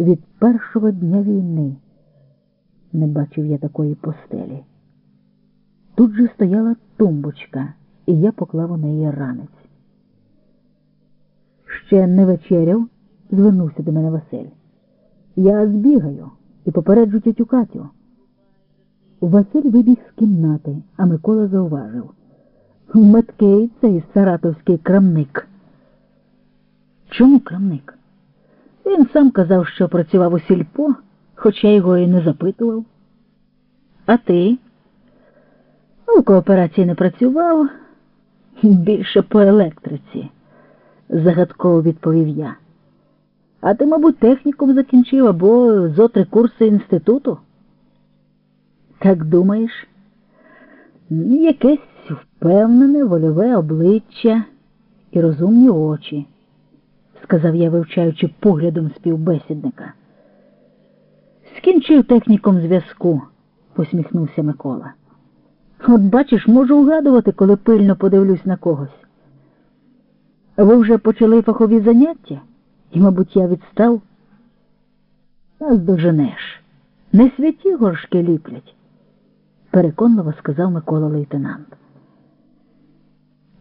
від першого дня війни. Не бачив я такої постелі. Тут же стояла тумбочка, і я поклав у неї ранець. Ще не вечеряв, звернувся до мене Василь. Я збігаю і попереджу тітю Катю. Василь вибіг з кімнати, а Микола зауважив. Меткий цей саратовський крамник. Чому крамник? Він сам казав, що працював у сільпо, хоча його і не запитував. А ти? У кооперації не працював, більше по електриці, загадково відповів я. А ти, мабуть, технікум закінчив або зо три курси інституту? Так думаєш? Якесь впевнене вольове обличчя і розумні очі, сказав я, вивчаючи поглядом співбесідника. Скінчив технікум зв'язку, посміхнувся Микола. От бачиш, можу угадувати, коли пильно подивлюсь на когось. Ви вже почали фахові заняття, і, мабуть, я відстав. Нас доженеш. Не святі горшки ліплять, переконливо сказав Микола лейтенант.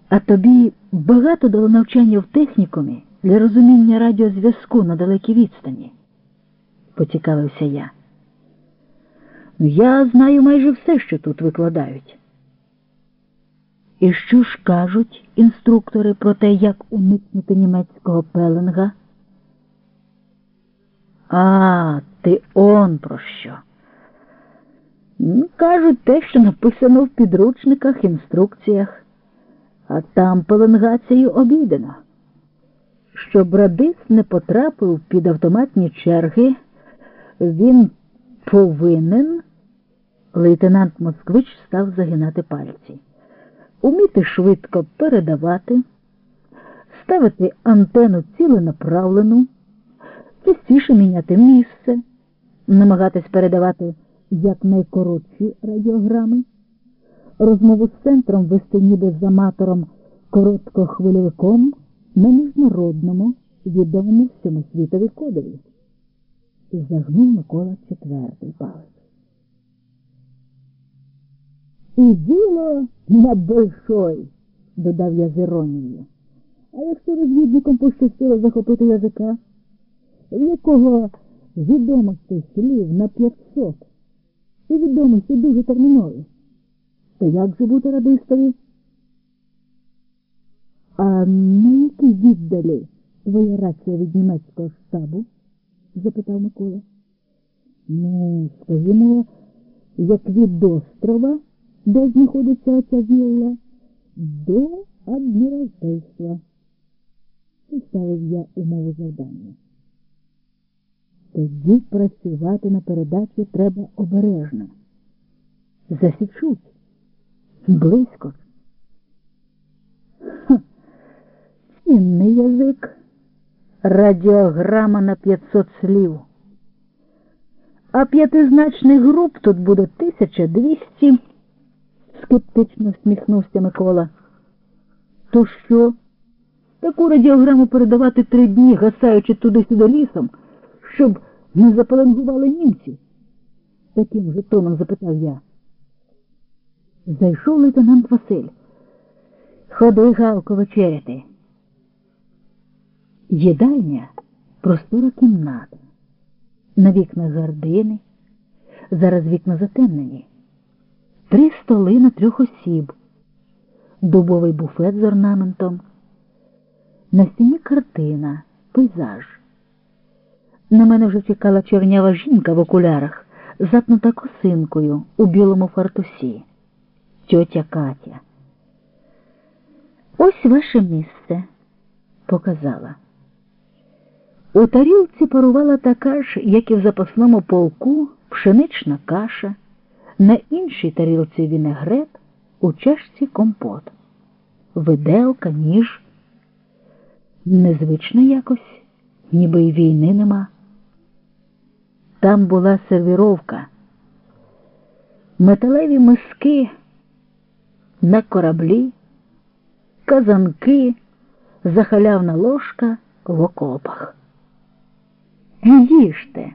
А тобі багато дало навчання в технікумі для розуміння радіозв'язку на далекій відстані, поцікавився я. Я знаю майже все, що тут викладають. І що ж кажуть інструктори про те, як уникнути німецького пеленга? А, ти он про що? Кажуть те, що написано в підручниках, інструкціях, а там пеленгацією обійдено. Щоб радис не потрапив під автоматні черги, він повинен, лейтенант Москвич став загинати пальці, уміти швидко передавати, ставити антенну ціленаправлену, частіше міняти місце, намагатись передавати якнайкоротші радіограми, розмову з центром вести ніби з аматором короткохвильовиком на міжнародному відомому всьому світові кодові. І загнув Микола четвертий палець. І діло на большой, додав я з іронією. А якщо розвідникам пощастило захопити язика, в якого відомостей слів на 500 і відомості дуже термінові, то як же бути радистові? А на якій віддалі твоя рація від німецького штабу? запитав Микола. Ну, скажімо, як від острова, де знаходиться ця вілла, до адміралтейства. Поставив я умову завдання. Тоді працювати на передачі треба обережно. Засічуть. Близько. Цінний язик. Радіограма на 500 слів. А п'ятизначних груп тут буде 1200, скептично всміхнувся Микола. То що? Таку радіограму передавати три дні, гасаючи туди-сюди лісом, щоб не запаленгували німці? Таким же тоном запитав я. Зайшов лейтенант Василь. Ходи, Галко, вечеряти. Їдальня простора кімната. На вікнах гардини, зараз вікна затемнені, три столи на трьох осіб, дубовий буфет з орнаментом, на стіні картина, пейзаж. На мене вже чекала чернява жінка в окулярах, запнута косинкою у білому фартусі, тьотя Катя. Ось ваше місце, показала. У тарілці парувала така ж, як і в запасному полку, пшенична каша, на іншій тарілці вінегрет, у чашці компот, виделка, ніж. Незвично якось, ніби й війни нема. Там була сервіровка, металеві миски на кораблі, казанки, захалявна ложка в окопах не їжте.